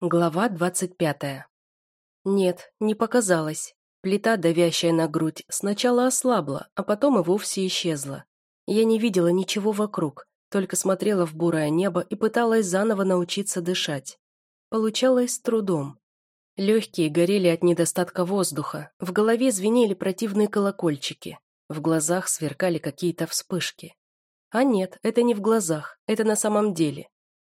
Глава двадцать пятая. Нет, не показалось. Плита, давящая на грудь, сначала ослабла, а потом и вовсе исчезла. Я не видела ничего вокруг, только смотрела в бурое небо и пыталась заново научиться дышать. Получалось с трудом. Легкие горели от недостатка воздуха, в голове звенели противные колокольчики, в глазах сверкали какие-то вспышки. А нет, это не в глазах, это на самом деле.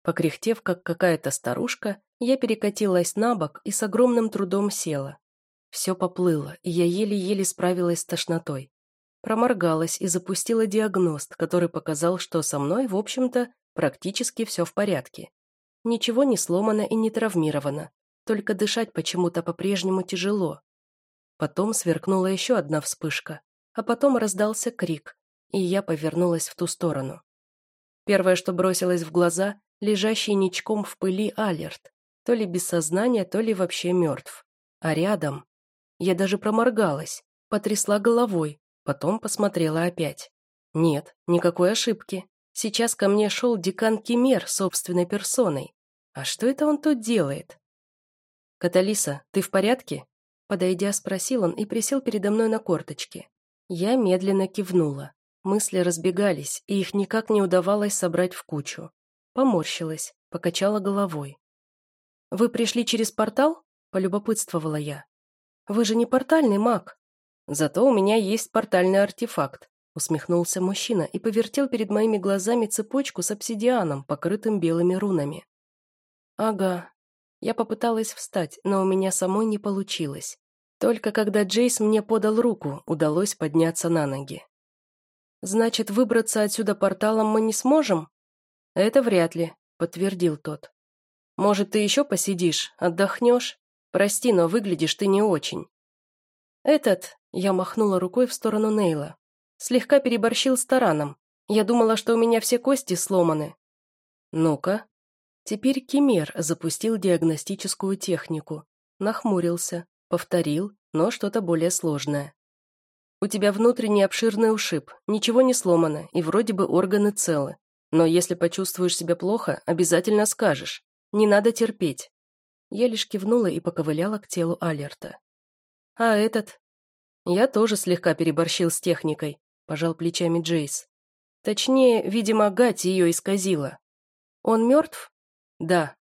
Покряхтев, как какая-то старушка, я перекатилась на бок и с огромным трудом села. Все поплыло, и я еле-еле справилась с тошнотой. Проморгалась и запустила диагност, который показал, что со мной, в общем-то, практически все в порядке. Ничего не сломано и не травмировано, только дышать почему-то по-прежнему тяжело. Потом сверкнула еще одна вспышка, а потом раздался крик, и я повернулась в ту сторону. Первое, что бросилось в глаза, лежащий ничком в пыли Алерт, то ли без сознания, то ли вообще мертв. А рядом... Я даже проморгалась, потрясла головой, потом посмотрела опять. Нет, никакой ошибки. Сейчас ко мне шел декан Кемер собственной персоной. А что это он тут делает? «Каталиса, ты в порядке?» Подойдя, спросил он и присел передо мной на корточки. Я медленно кивнула. Мысли разбегались, и их никак не удавалось собрать в кучу. Поморщилась, покачала головой. «Вы пришли через портал?» – полюбопытствовала я. «Вы же не портальный маг». «Зато у меня есть портальный артефакт», – усмехнулся мужчина и повертел перед моими глазами цепочку с обсидианом, покрытым белыми рунами. «Ага». Я попыталась встать, но у меня самой не получилось. Только когда Джейс мне подал руку, удалось подняться на ноги. «Значит, выбраться отсюда порталом мы не сможем?» «Это вряд ли», – подтвердил тот. Может, ты еще посидишь, отдохнешь? Прости, но выглядишь ты не очень». «Этот...» — я махнула рукой в сторону Нейла. «Слегка переборщил с тараном. Я думала, что у меня все кости сломаны». «Ну-ка». Теперь Кемер запустил диагностическую технику. Нахмурился, повторил, но что-то более сложное. «У тебя внутренний обширный ушиб, ничего не сломано, и вроде бы органы целы. Но если почувствуешь себя плохо, обязательно скажешь. Не надо терпеть. Я лишь кивнула и поковыляла к телу Алерта. А этот? Я тоже слегка переборщил с техникой, пожал плечами Джейс. Точнее, видимо, Гать ее исказила. Он мертв? Да.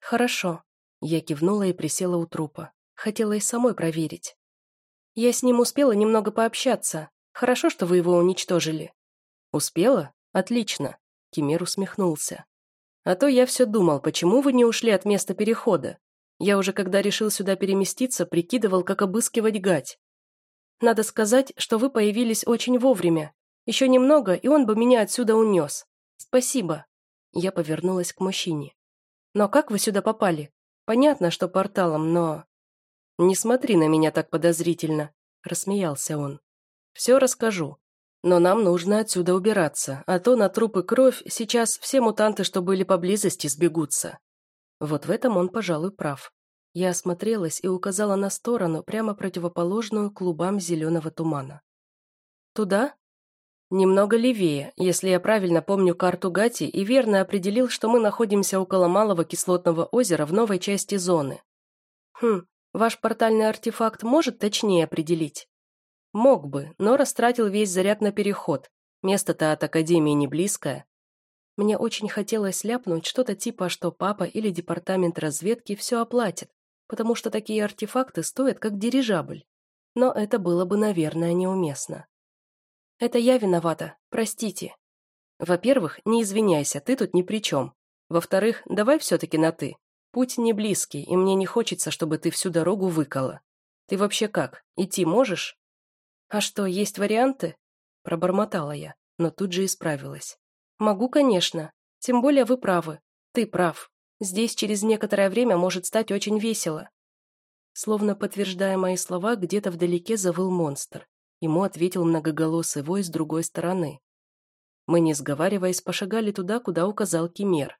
Хорошо. Я кивнула и присела у трупа. Хотела и самой проверить. Я с ним успела немного пообщаться. Хорошо, что вы его уничтожили. Успела? Отлично. Кемер усмехнулся. А то я все думал, почему вы не ушли от места перехода? Я уже когда решил сюда переместиться, прикидывал, как обыскивать гать. Надо сказать, что вы появились очень вовремя. Еще немного, и он бы меня отсюда унес. Спасибо. Я повернулась к мужчине. Но как вы сюда попали? Понятно, что порталом, но... Не смотри на меня так подозрительно, рассмеялся он. Все расскажу. Но нам нужно отсюда убираться, а то на трупы кровь сейчас все мутанты, что были поблизости, сбегутся. Вот в этом он, пожалуй, прав. Я осмотрелась и указала на сторону, прямо противоположную клубам зеленого тумана. «Туда?» «Немного левее, если я правильно помню карту Гати и верно определил, что мы находимся около малого кислотного озера в новой части зоны». «Хм, ваш портальный артефакт может точнее определить?» Мог бы, но растратил весь заряд на переход. Место-то от Академии не близкое. Мне очень хотелось ляпнуть что-то типа, что папа или департамент разведки все оплатит, потому что такие артефакты стоят как дирижабль. Но это было бы, наверное, неуместно. Это я виновата, простите. Во-первых, не извиняйся, ты тут ни при чем. Во-вторых, давай все-таки на «ты». Путь не близкий, и мне не хочется, чтобы ты всю дорогу выкала. Ты вообще как, идти можешь? «А что, есть варианты?» Пробормотала я, но тут же исправилась. «Могу, конечно. Тем более вы правы. Ты прав. Здесь через некоторое время может стать очень весело». Словно подтверждая мои слова, где-то вдалеке завыл монстр. Ему ответил многоголосый вой с другой стороны. Мы, не сговариваясь, пошагали туда, куда указал Кемер.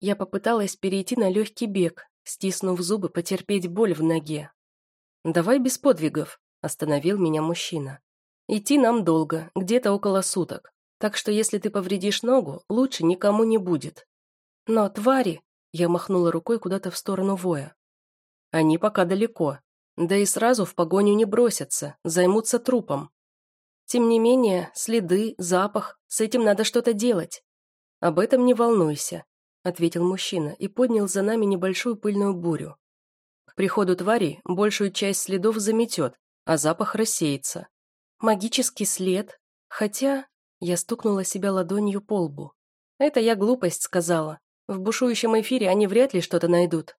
Я попыталась перейти на легкий бег, стиснув зубы, потерпеть боль в ноге. «Давай без подвигов», Остановил меня мужчина. Идти нам долго, где-то около суток. Так что если ты повредишь ногу, лучше никому не будет. Но, твари, Я махнула рукой куда-то в сторону воя. Они пока далеко. Да и сразу в погоню не бросятся, займутся трупом. Тем не менее, следы, запах, с этим надо что-то делать. Об этом не волнуйся, ответил мужчина и поднял за нами небольшую пыльную бурю. К приходу твари большую часть следов заметет, а запах рассеется. Магический след, хотя... Я стукнула себя ладонью по лбу. Это я глупость сказала. В бушующем эфире они вряд ли что-то найдут.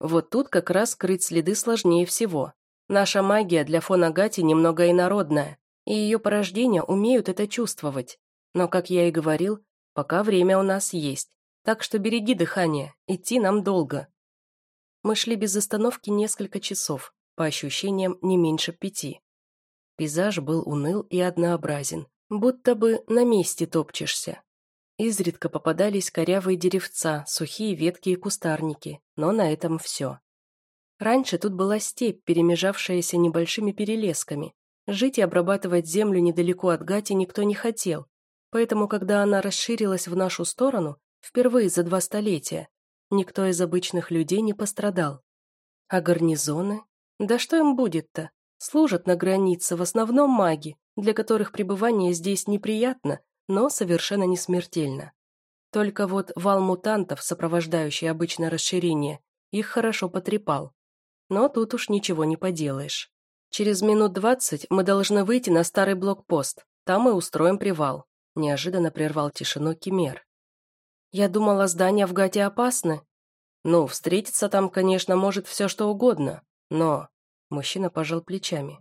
Вот тут как раз скрыть следы сложнее всего. Наша магия для фона Гати немного инородная, и ее порождения умеют это чувствовать. Но, как я и говорил, пока время у нас есть. Так что береги дыхание, идти нам долго. Мы шли без остановки несколько часов, по ощущениям не меньше пяти. Пейзаж был уныл и однообразен, будто бы на месте топчешься. Изредка попадались корявые деревца, сухие ветки и кустарники, но на этом все. Раньше тут была степь, перемежавшаяся небольшими перелесками. Жить и обрабатывать землю недалеко от Гати никто не хотел, поэтому, когда она расширилась в нашу сторону, впервые за два столетия, никто из обычных людей не пострадал. А гарнизоны? Да что им будет-то? Служат на границе в основном маги, для которых пребывание здесь неприятно, но совершенно не смертельно. Только вот вал мутантов, сопровождающий обычное расширение, их хорошо потрепал. Но тут уж ничего не поделаешь. Через минут двадцать мы должны выйти на старый блокпост, там и устроим привал. Неожиданно прервал тишину Кемер. Я думала, здания в Гате опасны. Ну, встретиться там, конечно, может все что угодно, но... Мужчина пожал плечами.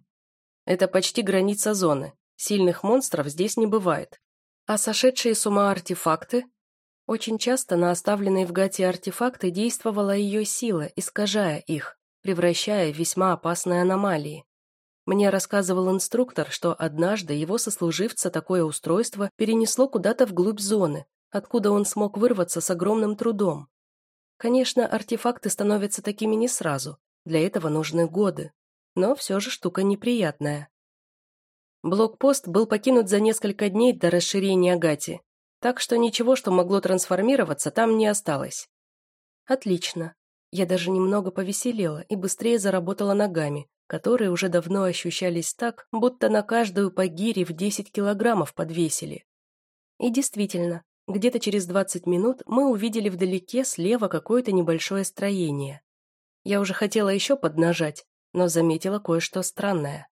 Это почти граница зоны. Сильных монстров здесь не бывает. А сошедшие с ума артефакты? Очень часто на оставленные в Гате артефакты действовала ее сила, искажая их, превращая в весьма опасные аномалии. Мне рассказывал инструктор, что однажды его сослуживца такое устройство перенесло куда-то вглубь зоны, откуда он смог вырваться с огромным трудом. Конечно, артефакты становятся такими не сразу, для этого нужны годы, но все же штука неприятная. Блокпост был покинут за несколько дней до расширения Гати, так что ничего, что могло трансформироваться, там не осталось. Отлично. Я даже немного повеселела и быстрее заработала ногами, которые уже давно ощущались так, будто на каждую по гире в 10 килограммов подвесили. И действительно, где-то через 20 минут мы увидели вдалеке слева какое-то небольшое строение. Я уже хотела еще поднажать, но заметила кое-что странное.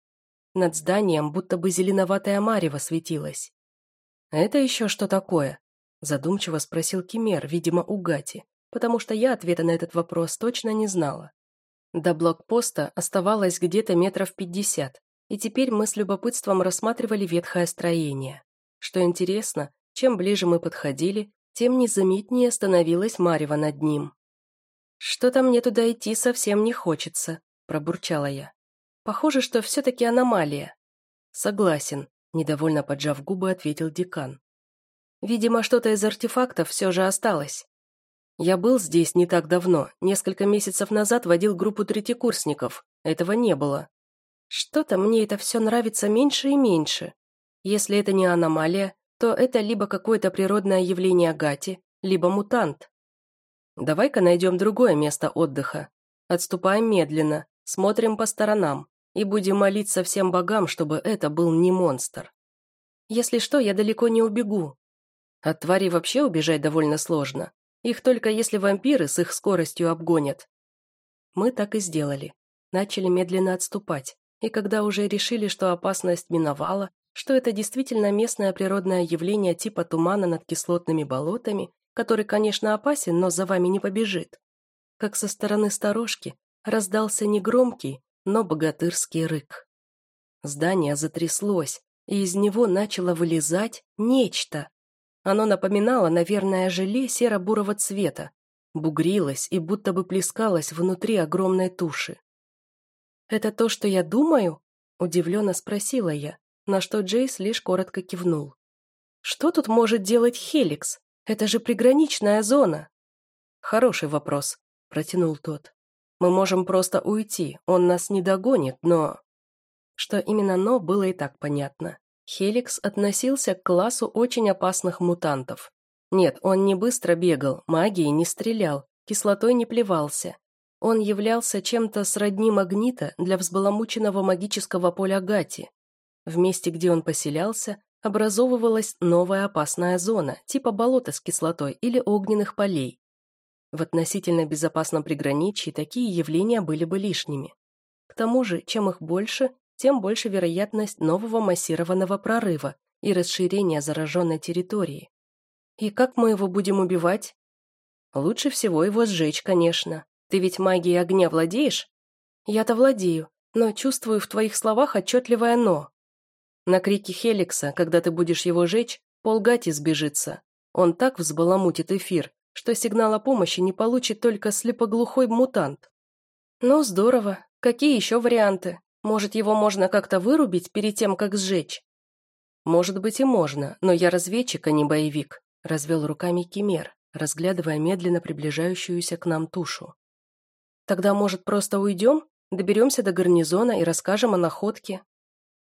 Над зданием будто бы зеленоватая марево светилась. «Это еще что такое?» Задумчиво спросил Кемер, видимо, у Гати, потому что я ответа на этот вопрос точно не знала. До блокпоста оставалось где-то метров пятьдесят, и теперь мы с любопытством рассматривали ветхое строение. Что интересно, чем ближе мы подходили, тем незаметнее становилась марево над ним. «Что-то мне туда идти совсем не хочется», – пробурчала я. Похоже, что все-таки аномалия. Согласен, недовольно поджав губы, ответил декан. Видимо, что-то из артефактов все же осталось. Я был здесь не так давно, несколько месяцев назад водил группу третьекурсников. Этого не было. Что-то мне это все нравится меньше и меньше. Если это не аномалия, то это либо какое-то природное явление Гати, либо мутант. Давай-ка найдем другое место отдыха. Отступаем медленно, смотрим по сторонам и будем молиться всем богам, чтобы это был не монстр. Если что, я далеко не убегу. От тварей вообще убежать довольно сложно. Их только если вампиры с их скоростью обгонят. Мы так и сделали. Начали медленно отступать. И когда уже решили, что опасность миновала, что это действительно местное природное явление типа тумана над кислотными болотами, который, конечно, опасен, но за вами не побежит, как со стороны сторожки раздался негромкий, но богатырский рык. Здание затряслось, и из него начало вылезать нечто. Оно напоминало, наверное, желе серо-бурого цвета, бугрилось и будто бы плескалось внутри огромной туши. «Это то, что я думаю?» – удивленно спросила я, на что Джейс лишь коротко кивнул. «Что тут может делать Хеликс? Это же приграничная зона!» «Хороший вопрос», – протянул тот. Мы можем просто уйти, он нас не догонит, но...» Что именно «но» было и так понятно. Хеликс относился к классу очень опасных мутантов. Нет, он не быстро бегал, магией не стрелял, кислотой не плевался. Он являлся чем-то сродни магнита для взбаламученного магического поля Гати. В месте, где он поселялся, образовывалась новая опасная зона, типа болота с кислотой или огненных полей. В относительно безопасном приграничье такие явления были бы лишними. К тому же, чем их больше, тем больше вероятность нового массированного прорыва и расширения зараженной территории. И как мы его будем убивать? Лучше всего его сжечь, конечно. Ты ведь магией огня владеешь? Я-то владею, но чувствую в твоих словах отчетливое «но». На крики Хеликса, когда ты будешь его жечь, полгати сбежится. Он так взбаламутит эфир, что сигнал о помощи не получит только слепоглухой мутант. Ну, здорово. Какие еще варианты? Может, его можно как-то вырубить перед тем, как сжечь? Может быть и можно, но я разведчик, а не боевик, развел руками Кимер, разглядывая медленно приближающуюся к нам тушу. Тогда, может, просто уйдем? Доберемся до гарнизона и расскажем о находке.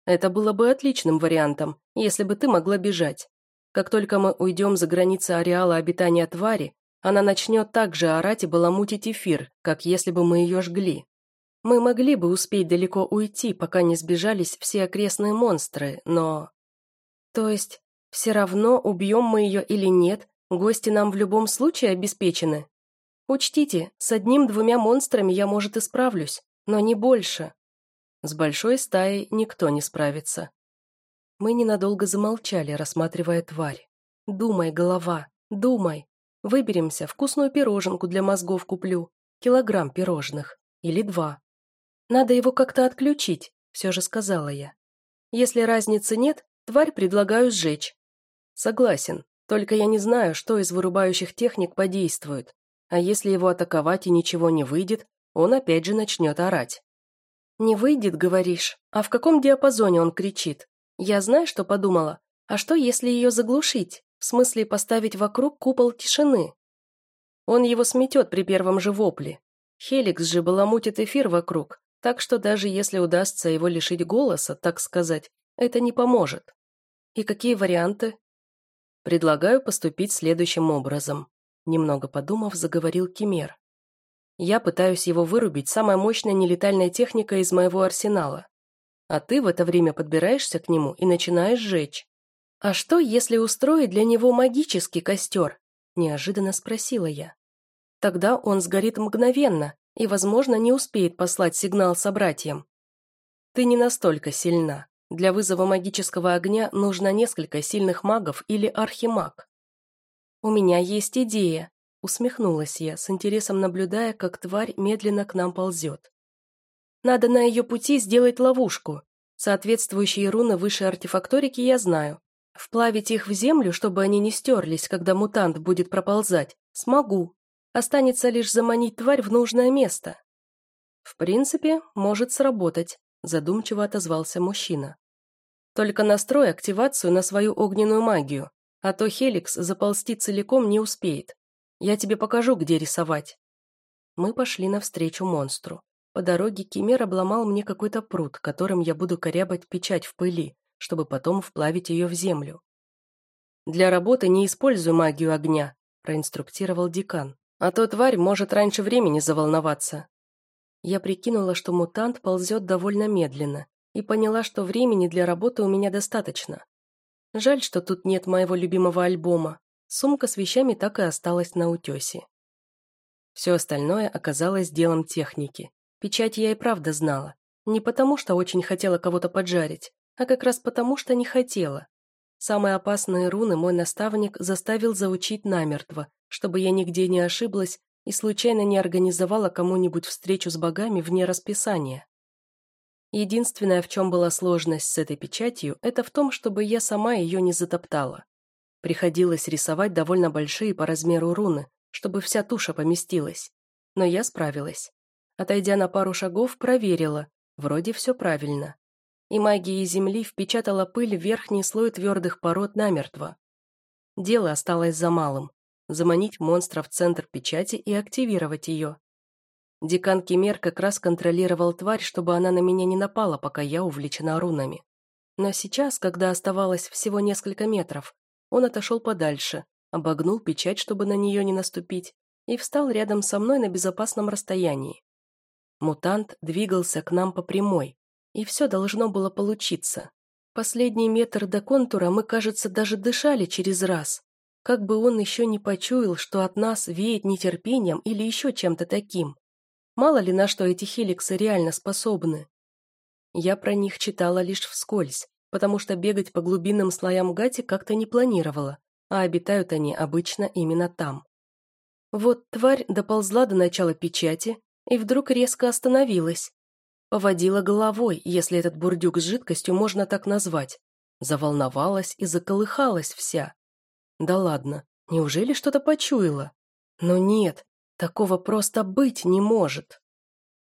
Это было бы отличным вариантом, если бы ты могла бежать. Как только мы уйдем за границы ареала обитания твари, она начнет так же орать и баламутить эфир, как если бы мы ее жгли. Мы могли бы успеть далеко уйти, пока не сбежались все окрестные монстры, но... То есть, все равно, убьем мы ее или нет, гости нам в любом случае обеспечены? Учтите, с одним-двумя монстрами я, может, и справлюсь, но не больше. С большой стаей никто не справится. Мы ненадолго замолчали, рассматривая тварь. Думай, голова, думай. Выберемся, вкусную пироженку для мозгов куплю. Килограмм пирожных. Или два. Надо его как-то отключить, все же сказала я. Если разницы нет, тварь предлагаю сжечь. Согласен, только я не знаю, что из вырубающих техник подействует. А если его атаковать и ничего не выйдет, он опять же начнет орать. «Не выйдет, говоришь? А в каком диапазоне он кричит? Я знаю, что подумала. А что, если ее заглушить? В смысле, поставить вокруг купол тишины? Он его сметет при первом же вопле. Хеликс же баламутит эфир вокруг, так что даже если удастся его лишить голоса, так сказать, это не поможет. И какие варианты? Предлагаю поступить следующим образом. Немного подумав, заговорил Кимер. Я пытаюсь его вырубить самой мощной нелетальной техникой из моего арсенала. А ты в это время подбираешься к нему и начинаешь жечь. А что, если устроить для него магический костер? Неожиданно спросила я. Тогда он сгорит мгновенно и, возможно, не успеет послать сигнал собратьям. Ты не настолько сильна. Для вызова магического огня нужно несколько сильных магов или архимаг. У меня есть идея, Усмехнулась я, с интересом наблюдая, как тварь медленно к нам ползет. Надо на ее пути сделать ловушку. Соответствующие руны выше артефакторики я знаю. Вплавить их в землю, чтобы они не стерлись, когда мутант будет проползать, смогу. Останется лишь заманить тварь в нужное место. В принципе, может сработать, задумчиво отозвался мужчина. Только настрой активацию на свою огненную магию, а то Хеликс заползти целиком не успеет. Я тебе покажу, где рисовать». Мы пошли навстречу монстру. По дороге Кимер обломал мне какой-то пруд, которым я буду корябать печать в пыли, чтобы потом вплавить ее в землю. «Для работы не используй магию огня», – проинструктировал декан. «А то тварь может раньше времени заволноваться». Я прикинула, что мутант ползет довольно медленно, и поняла, что времени для работы у меня достаточно. Жаль, что тут нет моего любимого альбома. Сумка с вещами так и осталась на утесе. Все остальное оказалось делом техники. Печать я и правда знала. Не потому, что очень хотела кого-то поджарить, а как раз потому, что не хотела. Самые опасные руны мой наставник заставил заучить намертво, чтобы я нигде не ошиблась и случайно не организовала кому-нибудь встречу с богами вне расписания. Единственное, в чем была сложность с этой печатью, это в том, чтобы я сама ее не затоптала. Приходилось рисовать довольно большие по размеру руны, чтобы вся туша поместилась. Но я справилась. Отойдя на пару шагов, проверила. Вроде все правильно. И магия Земли впечатала пыль в верхний слой твердых пород намертво. Дело осталось за малым. Заманить монстра в центр печати и активировать ее. Декан Кемер как раз контролировал тварь, чтобы она на меня не напала, пока я увлечена рунами. Но сейчас, когда оставалось всего несколько метров, он отошел подальше, обогнул печать, чтобы на нее не наступить, и встал рядом со мной на безопасном расстоянии. Мутант двигался к нам по прямой, и все должно было получиться. Последний метр до контура мы, кажется, даже дышали через раз. Как бы он еще не почуял, что от нас веет нетерпением или еще чем-то таким. Мало ли на что эти хеликсы реально способны. Я про них читала лишь вскользь, потому что бегать по глубинным слоям гати как-то не планировала, а обитают они обычно именно там. Вот тварь доползла до начала печати и вдруг резко остановилась. Поводила головой, если этот бурдюк с жидкостью можно так назвать. Заволновалась и заколыхалась вся. Да ладно, неужели что-то почуяла? Но нет, такого просто быть не может.